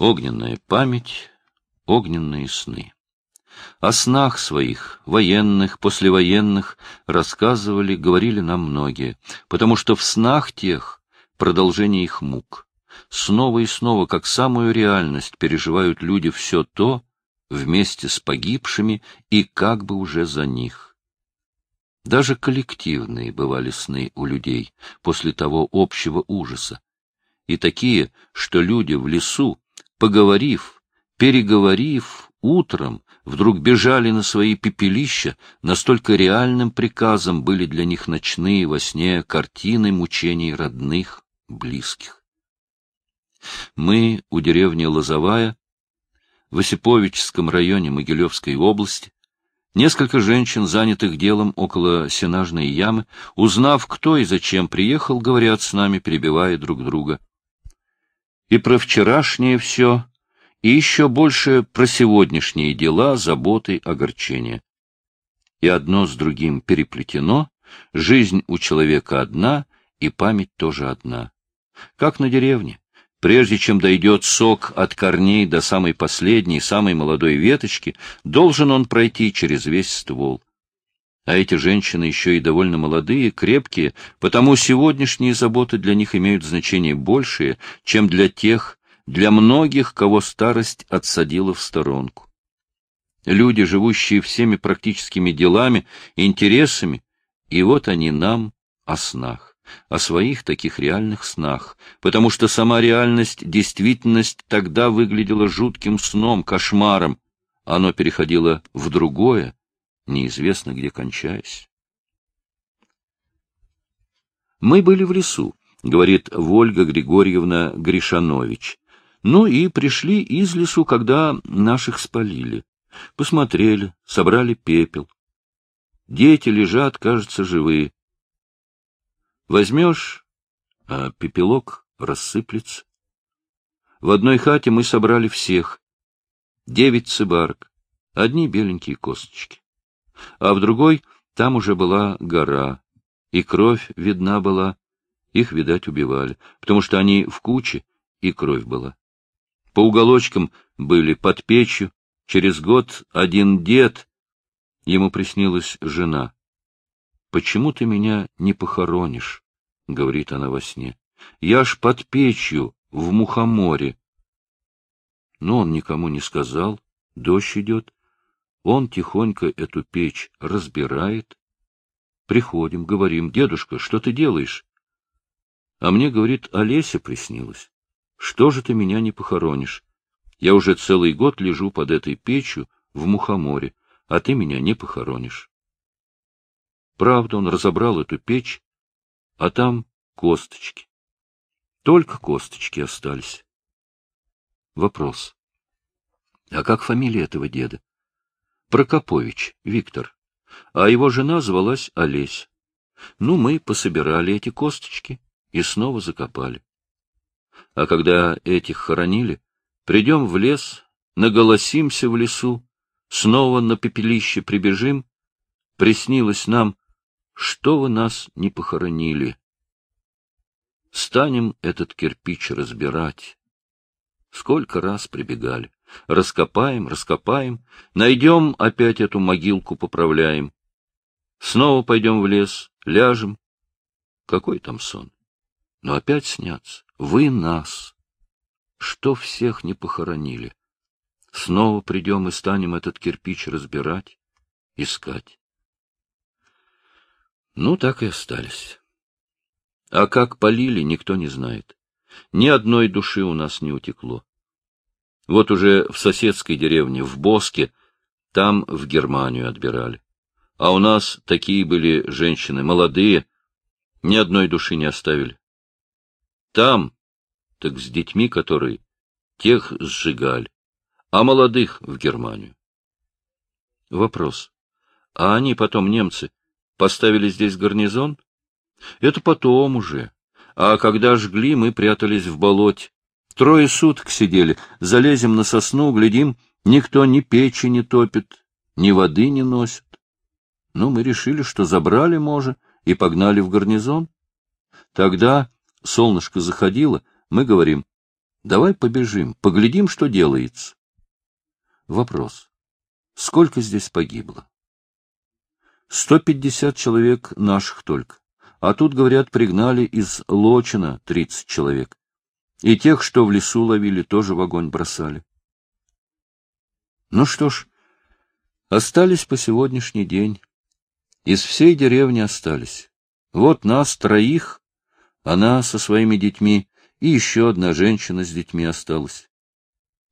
Огненная память, огненные сны. О снах своих, военных, послевоенных, рассказывали, говорили нам многие, потому что в снах тех продолжение их мук. Снова и снова, как самую реальность, переживают люди все то, вместе с погибшими и как бы уже за них. Даже коллективные бывали сны у людей после того общего ужаса. И такие, что люди в лесу, поговорив, переговорив, утром вдруг бежали на свои пепелища, настолько реальным приказом были для них ночные во сне картины мучений родных, близких. Мы у деревни Лозовая в Осиповичском районе Могилевской области, несколько женщин, занятых делом около сенажной ямы, узнав, кто и зачем приехал, говорят с нами, перебивая друг друга. И про вчерашнее все, и еще больше про сегодняшние дела, заботы, огорчения. И одно с другим переплетено, жизнь у человека одна, и память тоже одна. Как на деревне. Прежде чем дойдет сок от корней до самой последней, самой молодой веточки, должен он пройти через весь ствол. А эти женщины еще и довольно молодые, крепкие, потому сегодняшние заботы для них имеют значение большее, чем для тех, для многих, кого старость отсадила в сторонку. Люди, живущие всеми практическими делами, интересами, и вот они нам о снах о своих таких реальных снах, потому что сама реальность, действительность тогда выглядела жутким сном, кошмаром. Оно переходило в другое, неизвестно где кончаясь. Мы были в лесу, говорит Вольга Григорьевна Гришанович. Ну и пришли из лесу, когда наших спалили. Посмотрели, собрали пепел. Дети лежат, кажется, живые. Возьмешь, а пепелок рассыплется. В одной хате мы собрали всех. Девять цыбарок, одни беленькие косточки. А в другой там уже была гора, и кровь видна была. Их, видать, убивали, потому что они в куче, и кровь была. По уголочкам были под печью. Через год один дед, ему приснилась жена. Почему ты меня не похоронишь? — говорит она во сне. — Я ж под печью, в мухоморе. Но он никому не сказал. Дождь идет. Он тихонько эту печь разбирает. Приходим, говорим, дедушка, что ты делаешь? А мне, говорит, Олеся приснилась. Что же ты меня не похоронишь? Я уже целый год лежу под этой печью в мухоморе, а ты меня не похоронишь. Правда, он разобрал эту печь, а там косточки. Только косточки остались. Вопрос. А как фамилия этого деда? Прокопович Виктор. А его жена звалась Олеся. Ну, мы пособирали эти косточки и снова закопали. А когда этих хоронили, придем в лес, наголосимся в лесу, снова на пепелище прибежим, приснилось нам, что вы нас не похоронили? Станем этот кирпич разбирать. Сколько раз прибегали. Раскопаем, раскопаем, найдем, опять эту могилку поправляем. Снова пойдем в лес, ляжем. Какой там сон? Но опять снятся. Вы нас. Что всех не похоронили? Снова придем и станем этот кирпич разбирать, искать. Ну, так и остались. А как полили, никто не знает. Ни одной души у нас не утекло. Вот уже в соседской деревне, в Боске, там в Германию отбирали. А у нас такие были женщины, молодые, ни одной души не оставили. Там, так с детьми, которые, тех сжигали, а молодых в Германию. Вопрос. А они потом, немцы, Поставили здесь гарнизон? Это потом уже. А когда жгли, мы прятались в болоте. Трое суток сидели, залезем на сосну, глядим, никто ни печи не топит, ни воды не носит. Ну, мы решили, что забрали, може, и погнали в гарнизон. Тогда солнышко заходило, мы говорим, Давай побежим, поглядим, что делается. Вопрос. Сколько здесь погибло? Сто пятьдесят человек наших только. А тут, говорят, пригнали из Лочина тридцать человек. И тех, что в лесу ловили, тоже в огонь бросали. Ну что ж, остались по сегодняшний день. Из всей деревни остались. Вот нас троих, она со своими детьми, и еще одна женщина с детьми осталась.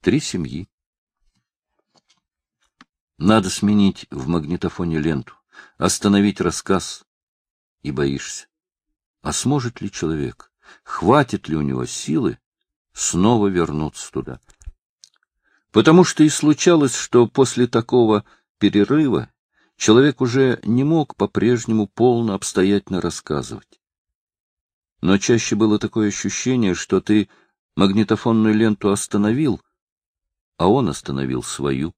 Три семьи. Надо сменить в магнитофоне ленту, остановить рассказ. И боишься. А сможет ли человек, хватит ли у него силы снова вернуться туда? Потому что и случалось, что после такого перерыва человек уже не мог по-прежнему полно обстоятельно рассказывать но чаще было такое ощущение, что ты магнитофонную ленту остановил, а он остановил свою,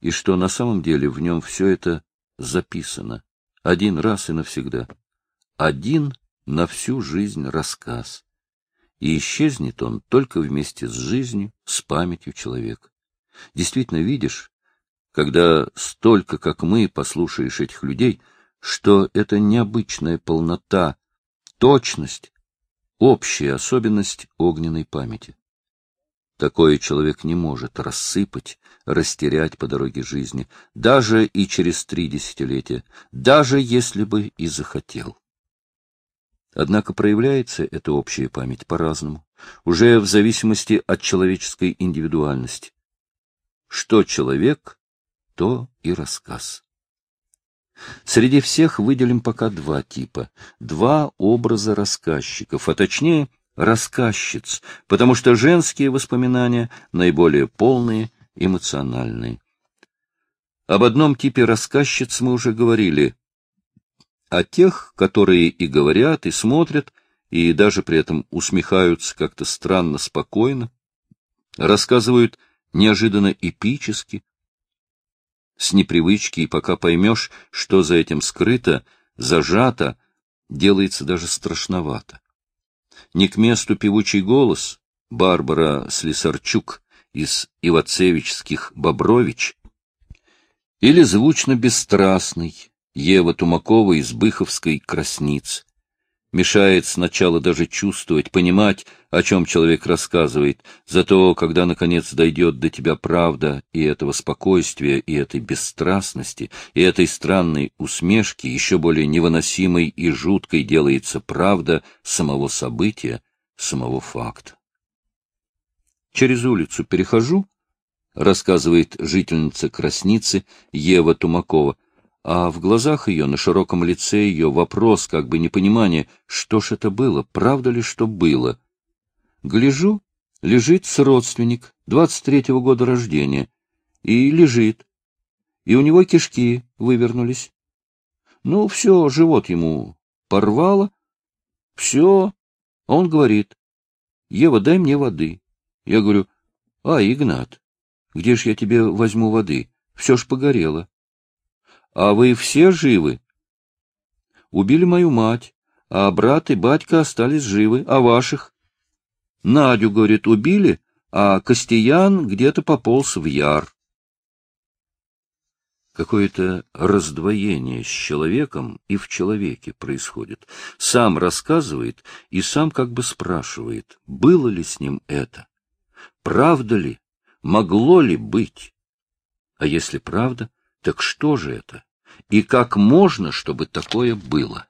и что на самом деле в нем все это записано, один раз и навсегда, один на всю жизнь рассказ, и исчезнет он только вместе с жизнью, с памятью человека. Действительно видишь, когда столько, как мы, послушаешь этих людей, что это необычная полнота точность — общая особенность огненной памяти. Такое человек не может рассыпать, растерять по дороге жизни, даже и через три десятилетия, даже если бы и захотел. Однако проявляется эта общая память по-разному, уже в зависимости от человеческой индивидуальности. Что человек, то и рассказ. Среди всех выделим пока два типа, два образа рассказчиков, а точнее рассказчиц, потому что женские воспоминания наиболее полные, эмоциональные. Об одном типе рассказчиц мы уже говорили, о тех, которые и говорят, и смотрят, и даже при этом усмехаются как-то странно спокойно, рассказывают неожиданно эпически, с непривычки, и пока поймешь, что за этим скрыто, зажато, делается даже страшновато. Не к месту певучий голос Барбара Слесарчук из Ивацевичских Бобрович или звучно бесстрастный Ева Тумакова из Быховской Красниц, мешает сначала даже чувствовать, понимать, о чем человек рассказывает, зато когда, наконец, дойдет до тебя правда и этого спокойствия, и этой бесстрастности, и этой странной усмешки, еще более невыносимой и жуткой делается правда самого события, самого факта. Через улицу перехожу, рассказывает жительница Красницы Ева Тумакова, а в глазах ее, на широком лице ее, вопрос, как бы непонимание, что ж это было, правда ли, что было. Гляжу, лежит с родственник, двадцать третьего года рождения, и лежит, и у него кишки вывернулись. Ну, все, живот ему порвало, все. Он говорит, Ева, дай мне воды. Я говорю, а, Игнат, где ж я тебе возьму воды? Все ж погорело. А вы все живы? Убили мою мать, а брат и батька остались живы, а ваших? Надю, говорит, убили, а Костян где-то пополз в яр. Какое-то раздвоение с человеком и в человеке происходит. Сам рассказывает и сам как бы спрашивает, было ли с ним это, правда ли, могло ли быть. А если правда, так что же это? И как можно, чтобы такое было?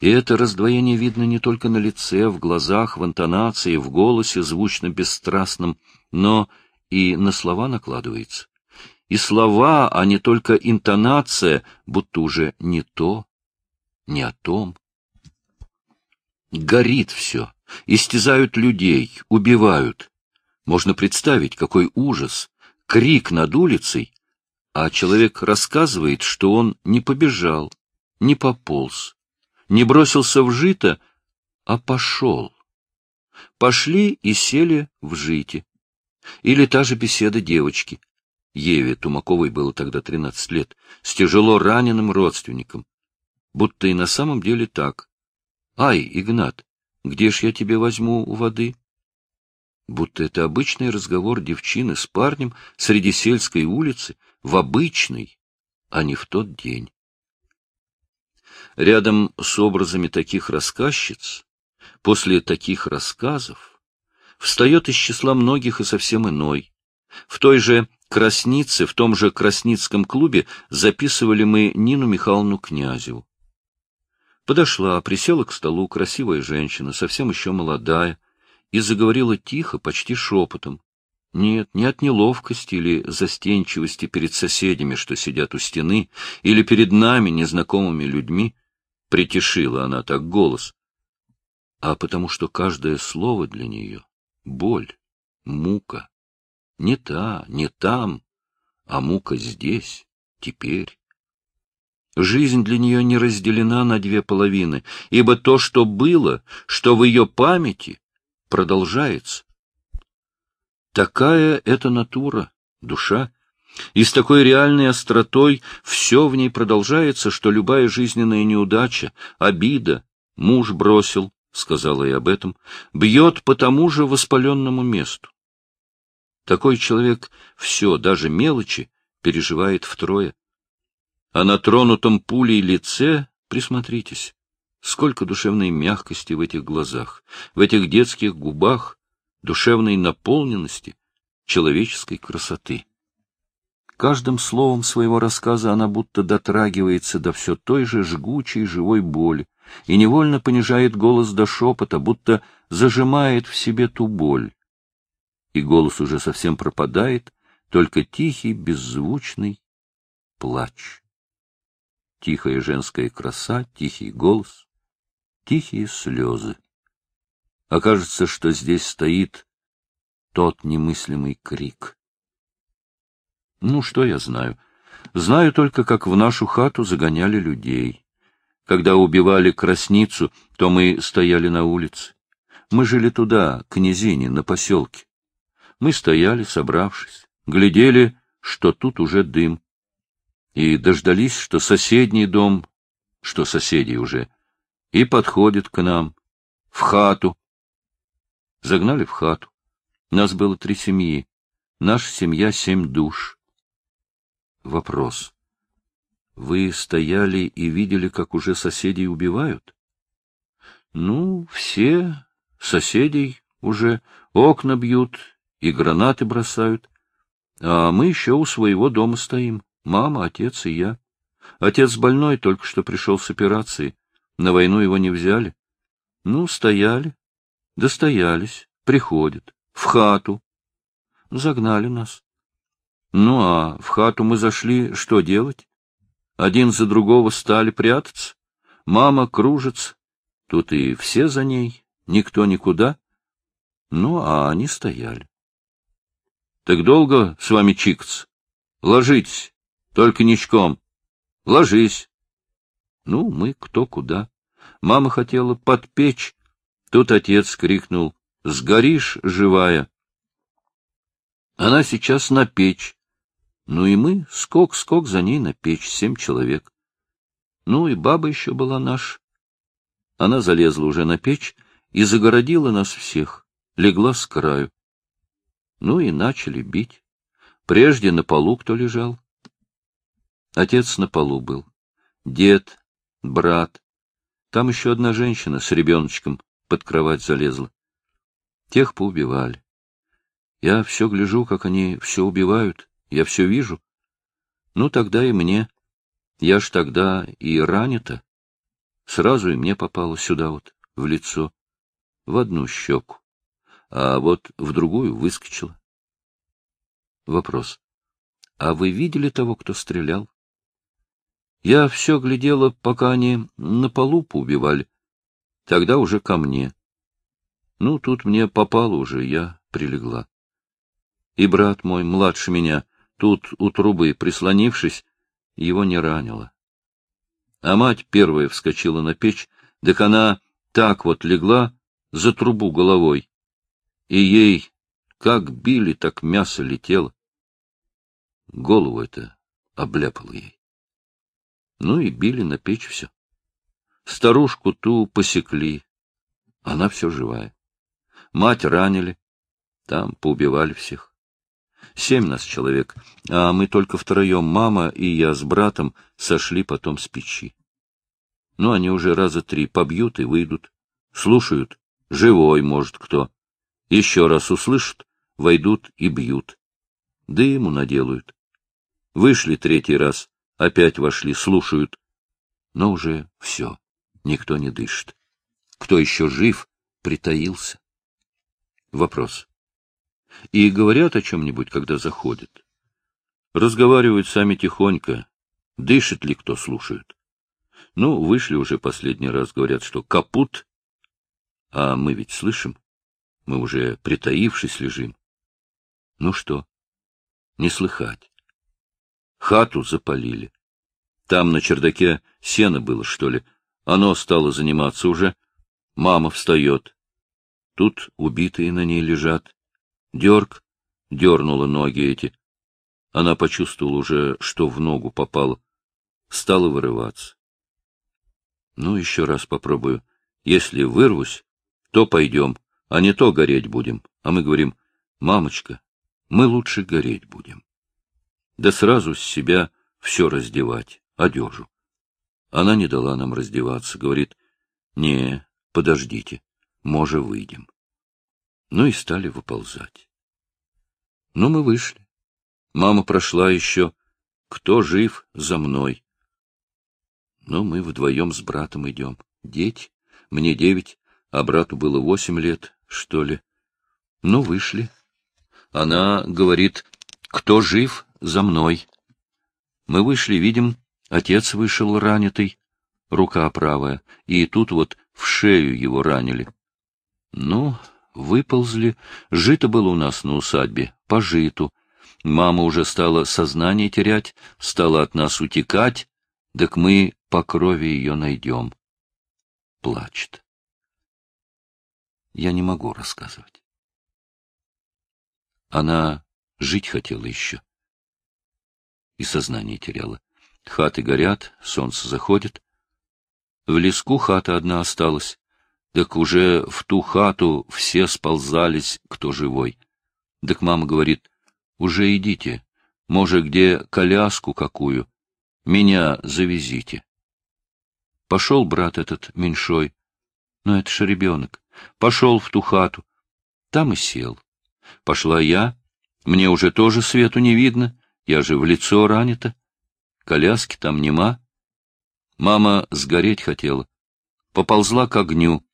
И это раздвоение видно не только на лице, в глазах, в интонации, в голосе, звучно бесстрастном, но и на слова накладывается. И слова, а не только интонация, будто уже не то, не о том. Горит все, истязают людей, убивают. Можно представить, какой ужас, крик над улицей, а человек рассказывает, что он не побежал, не пополз, не бросился в жито, а пошел. Пошли и сели в жите. Или та же беседа девочки. Еве Тумаковой было тогда тринадцать лет, с тяжело раненым родственником. Будто и на самом деле так. Ай, Игнат, Где ж я тебе возьму воды? Будто это обычный разговор девчины с парнем среди сельской улицы, в обычный, а не в тот день. Рядом с образами таких рассказчиц, после таких рассказов, встает из числа многих и совсем иной. В той же Краснице, в том же Красницком клубе записывали мы Нину Михайловну Князеву. Подошла, присела к столу красивая женщина, совсем еще молодая, и заговорила тихо, почти шепотом. Нет, не от неловкости или застенчивости перед соседями, что сидят у стены, или перед нами, незнакомыми людьми, притишила она так голос, а потому что каждое слово для нее — боль, мука. Не та, не там, а мука здесь, теперь. Жизнь для нее не разделена на две половины, ибо то, что было, что в ее памяти, продолжается. Такая это натура, душа, и с такой реальной остротой все в ней продолжается, что любая жизненная неудача, обида, муж бросил, сказала и об этом, бьет по тому же воспаленному месту. Такой человек все, даже мелочи, переживает втрое. А на тронутом пулей лице присмотритесь. Сколько душевной мягкости в этих глазах, в этих детских губах, душевной наполненности, человеческой красоты. Каждым словом своего рассказа она будто дотрагивается до все той же жгучей живой боли и невольно понижает голос до шепота, будто зажимает в себе ту боль. И голос уже совсем пропадает, только тихий, беззвучный плач тихая женская краса, тихий голос, тихие слезы. Окажется, что здесь стоит тот немыслимый крик. Ну, что я знаю? Знаю только, как в нашу хату загоняли людей. Когда убивали красницу, то мы стояли на улице. Мы жили туда, к низине, на поселке. Мы стояли, собравшись, глядели, что тут уже дым и дождались, что соседний дом, что соседи уже, и подходит к нам, в хату. Загнали в хату. Нас было три семьи. Наша семья — семь душ. Вопрос. Вы стояли и видели, как уже соседей убивают? Ну, все соседей уже окна бьют и гранаты бросают, а мы еще у своего дома стоим. Мама, отец и я. Отец больной, только что пришел с операции. На войну его не взяли. Ну, стояли, достоялись, приходят, в хату. Загнали нас. Ну, а в хату мы зашли, что делать? Один за другого стали прятаться. Мама кружится, тут и все за ней, никто никуда. Ну, а они стояли. Так долго с вами чикаться? Ложитесь. Только ничком. Ложись. Ну, мы кто куда. Мама хотела подпечь. Тут отец крикнул. Сгоришь, живая. Она сейчас на печь. Ну и мы, скок-скок за ней на печь, семь человек. Ну и баба еще была наша. Она залезла уже на печь и загородила нас всех, легла с краю. Ну и начали бить. Прежде на полу кто лежал, Отец на полу был. Дед, брат. Там еще одна женщина с ребеночком под кровать залезла. Тех поубивали. Я все гляжу, как они все убивают. Я все вижу. Ну, тогда и мне. Я ж тогда и ранета. Сразу и мне попало сюда вот, в лицо, в одну щеку, а вот в другую выскочила. Вопрос. А вы видели того, кто стрелял? Я все глядела, пока они на полу поубивали. Тогда уже ко мне. Ну, тут мне попало уже, я прилегла. И брат мой, младше меня, тут у трубы прислонившись, его не ранило. А мать первая вскочила на печь, так она так вот легла за трубу головой. И ей как били, так мясо летело. Голову это обляпало ей. Ну и били на печь все. Старушку ту посекли, Она все живая. Мать ранили, там поубивали всех. Семь нас человек, а мы только втроем, мама и я с братом, сошли потом с печи. Ну, они уже раза три побьют и выйдут. Слушают, живой, может, кто. Еще раз услышат, войдут и бьют. Да ему наделают. Вышли третий раз, опять вошли, слушают. Но уже все, никто не дышит. Кто еще жив, притаился. Вопрос. И говорят о чем-нибудь, когда заходят. Разговаривают сами тихонько. Дышит ли кто, слушают. Ну, вышли уже последний раз, говорят, что капут. А мы ведь слышим. Мы уже притаившись лежим. Ну что? Не слыхать. Хату запалили. Там на чердаке сено было, что ли. Оно стало заниматься уже. Мама встает. Тут убитые на ней лежат. Дерг дернула ноги эти. Она почувствовала уже, что в ногу попало. Стала вырываться. Ну, еще раз попробую. Если вырвусь, то пойдем, а не то гореть будем. А мы говорим, мамочка, мы лучше гореть будем. Да сразу с себя все раздевать, одежу. Она не дала нам раздеваться, говорит, не, подождите, може выйдем. Ну и стали выползать. Ну, мы вышли. Мама прошла еще. Кто жив, за мной. Но мы вдвоем с братом идем. Дети. Мне девять, а брату было восемь лет, что ли. Ну, вышли. Она говорит, кто жив, за мной. Мы вышли, видим, отец вышел ранитый, рука правая, и тут вот в шею его ранили. Ну, выползли. Жито было у нас на усадьбе, по житу. Мама уже стала сознание терять, стала от нас утекать, так мы по крови ее найдем. Плачет. Я не могу рассказывать. Она жить хотела еще. И сознание теряла. Хаты горят, солнце заходит. В леску хата одна осталась. Так уже в ту хату все сползались, кто живой. Так мама говорит, уже идите, может, где коляску какую, меня завезите. Пошел брат этот меньшой, но это ж ребенок, пошел в ту хату, там и сел. Пошла я, мне уже тоже свету не видно, я же в лицо ранита, коляски там нема. Мама сгореть хотела, поползла к огню,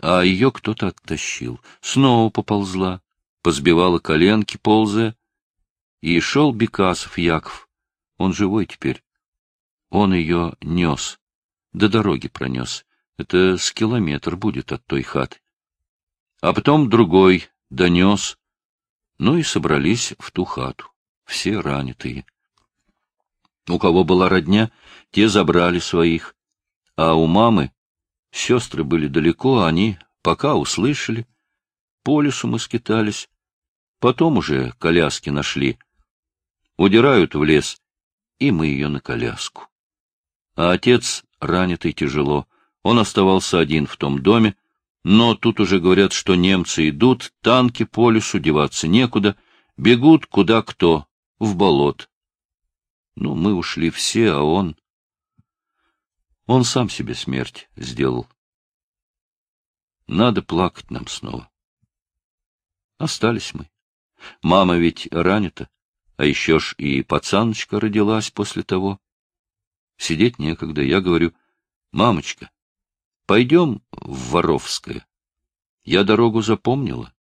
а ее кто-то оттащил, снова поползла, позбивала коленки, ползая, и шел Бекасов Яков, он живой теперь. Он ее нес до дороги пронес. Это с километр будет от той хаты. А потом другой донес. Ну и собрались в ту хату. Все ранитые. У кого была родня, те забрали своих. А у мамы сестры были далеко, они пока услышали. По лесу мы скитались. Потом уже коляски нашли. Удирают в лес, и мы ее на коляску. А отец ранитый тяжело. Он оставался один в том доме, но тут уже говорят, что немцы идут, танки по лесу, деваться некуда, бегут куда кто, в болот. Ну, мы ушли все, а он... Он сам себе смерть сделал. Надо плакать нам снова. Остались мы. Мама ведь ранита, а еще ж и пацаночка родилась после того. Сидеть некогда. Я говорю, мамочка, пойдем в Воровское. Я дорогу запомнила.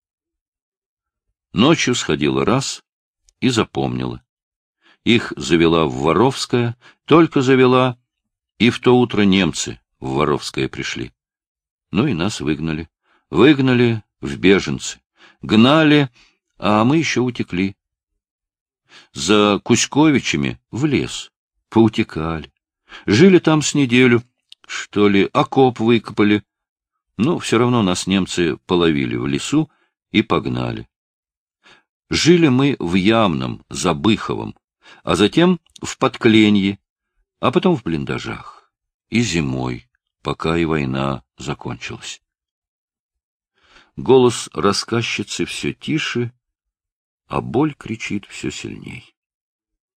Ночью сходила раз и запомнила. Их завела в Воровское, только завела, и в то утро немцы в Воровское пришли. Ну и нас выгнали. Выгнали в беженцы. Гнали, а мы еще утекли. За Кузьковичами в лес. Поутекали. Жили там с неделю, что ли, окоп выкопали. Но все равно нас немцы половили в лесу и погнали. Жили мы в Ямном, за Быховом, а затем в Подкленье, а потом в блиндажах. И зимой, пока и война закончилась. голос рассказчицы все тише, а боль кричит все сильней.